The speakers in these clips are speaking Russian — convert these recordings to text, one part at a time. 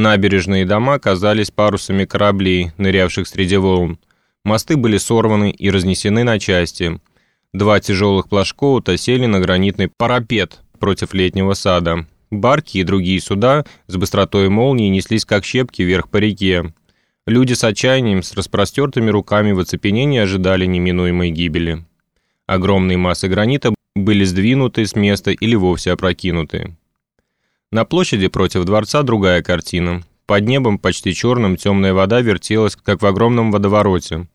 Набережные дома казались парусами кораблей, нырявших среди волн. Мосты были сорваны и разнесены на части. Два тяжелых плашкоута сели на гранитный парапет против летнего сада. Барки и другие суда с быстротой молнии неслись как щепки вверх по реке. Люди с отчаянием, с распростертыми руками в оцепенении ожидали неминуемой гибели. Огромные массы гранита были сдвинуты с места или вовсе опрокинуты. На площади против дворца другая картина. Под небом почти черным темная вода вертелась, как в огромном водовороте.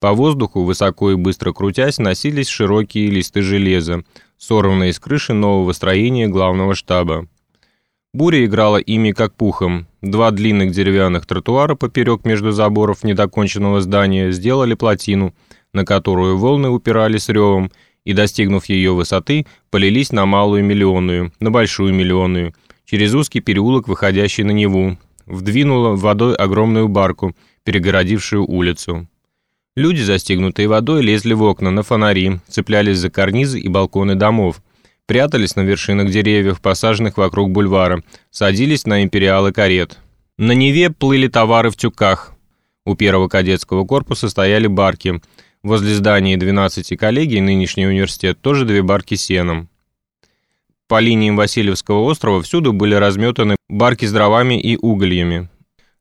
По воздуху, высоко и быстро крутясь, носились широкие листы железа, сорванные с крыши нового строения главного штаба. Буря играла ими как пухом. Два длинных деревянных тротуара поперек между заборов недоконченного здания сделали плотину, на которую волны упирались ревом, и, достигнув ее высоты, полились на малую миллионную, на большую миллионную, через узкий переулок, выходящий на Неву, вдвинула водой огромную барку, перегородившую улицу. Люди, застигнутые водой, лезли в окна, на фонари, цеплялись за карнизы и балконы домов, прятались на вершинах деревьев, посаженных вокруг бульвара, садились на империалы карет. На Неве плыли товары в тюках. У первого кадетского корпуса стояли барки. Возле здания 12 коллегий нынешний университет тоже две барки сеном. По линиям Васильевского острова всюду были разметаны барки с дровами и угольями.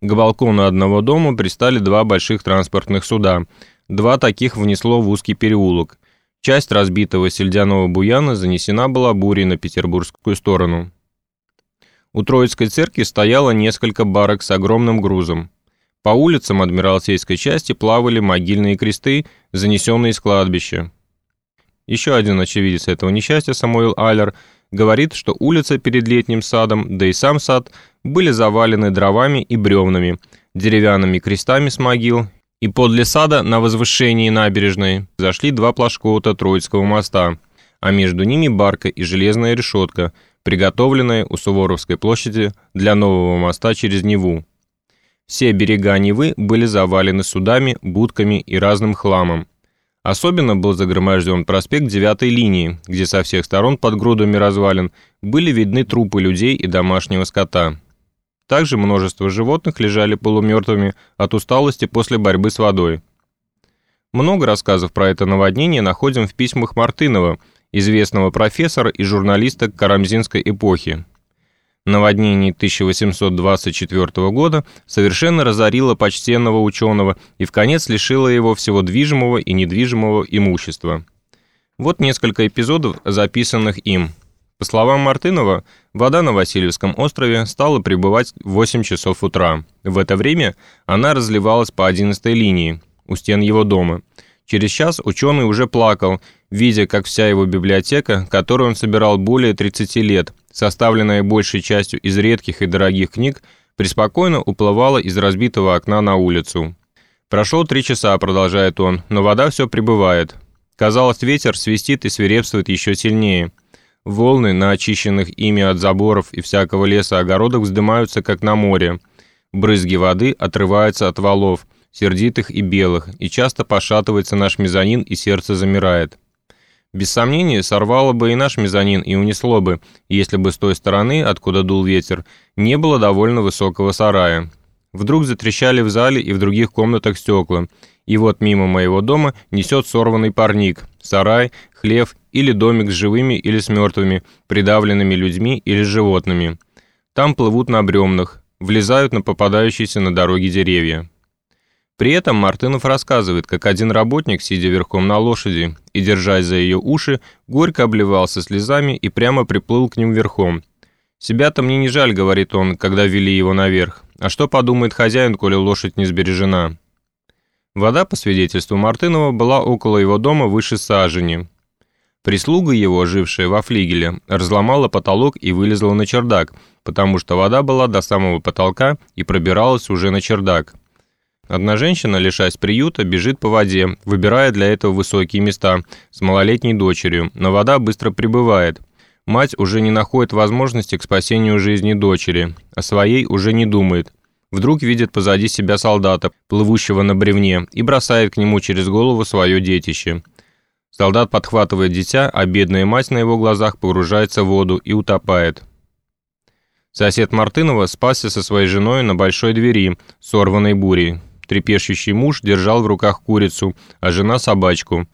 К балкону одного дома пристали два больших транспортных суда. Два таких внесло в узкий переулок. Часть разбитого сельдяного буяна занесена была бурей на петербургскую сторону. У Троицкой церкви стояло несколько барок с огромным грузом. По улицам Адмиралтейской части плавали могильные кресты, занесенные с кладбища. Еще один очевидец этого несчастья, Самуил Аллер, говорит, что улица перед летним садом, да и сам сад, были завалены дровами и бревнами, деревянными крестами с могил и подле сада на возвышении набережной зашли два плашкоута Троицкого моста, а между ними барка и железная решетка, приготовленная у Суворовской площади для нового моста через Неву. Все берега Невы были завалены судами, будками и разным хламом. Особенно был загроможден проспект 9 линии, где со всех сторон под грудами развалин были видны трупы людей и домашнего скота. Также множество животных лежали полумертвыми от усталости после борьбы с водой. Много рассказов про это наводнение находим в письмах Мартынова, известного профессора и журналиста Карамзинской эпохи. Наводнение 1824 года совершенно разорило почтенного ученого и в конец лишило его всего движимого и недвижимого имущества. Вот несколько эпизодов, записанных им – по словам Мартынова, вода на Васильевском острове стала прибывать в 8 часов утра. В это время она разливалась по 11 линии, у стен его дома. Через час ученый уже плакал, видя, как вся его библиотека, которую он собирал более 30 лет, составленная большей частью из редких и дорогих книг, преспокойно уплывала из разбитого окна на улицу. Прошло три часа, продолжает он, но вода все прибывает. Казалось, ветер свистит и свирепствует еще сильнее – Волны на очищенных ими от заборов и всякого леса огородах вздымаются, как на море. Брызги воды отрываются от валов, сердитых и белых, и часто пошатывается наш мезонин, и сердце замирает. Без сомнения, сорвало бы и наш мезонин и унесло бы, если бы с той стороны, откуда дул ветер, не было довольно высокого сарая. Вдруг затрещали в зале и в других комнатах стекла, и вот мимо моего дома несет сорванный парник, сарай, хлев или домик с живыми или с мертвыми, придавленными людьми или животными. Там плывут на бревнах, влезают на попадающиеся на дороге деревья. При этом Мартынов рассказывает, как один работник, сидя верхом на лошади и держась за ее уши, горько обливался слезами и прямо приплыл к ним верхом. «Себя-то мне не жаль», — говорит он, когда вели его наверх. «А что подумает хозяин, коли лошадь не сбережена?» Вода, по свидетельству Мартынова, была около его дома выше сажени. Прислуга его, жившая во флигеле, разломала потолок и вылезла на чердак, потому что вода была до самого потолка и пробиралась уже на чердак. Одна женщина, лишаясь приюта, бежит по воде, выбирая для этого высокие места, с малолетней дочерью, но вода быстро прибывает. Мать уже не находит возможности к спасению жизни дочери, а своей уже не думает – Вдруг видит позади себя солдата, плывущего на бревне, и бросает к нему через голову свое детище. Солдат подхватывает дитя, а бедная мать на его глазах погружается в воду и утопает. Сосед Мартынова спасся со своей женой на большой двери, сорванной бурей. Трепещущий муж держал в руках курицу, а жена собачку.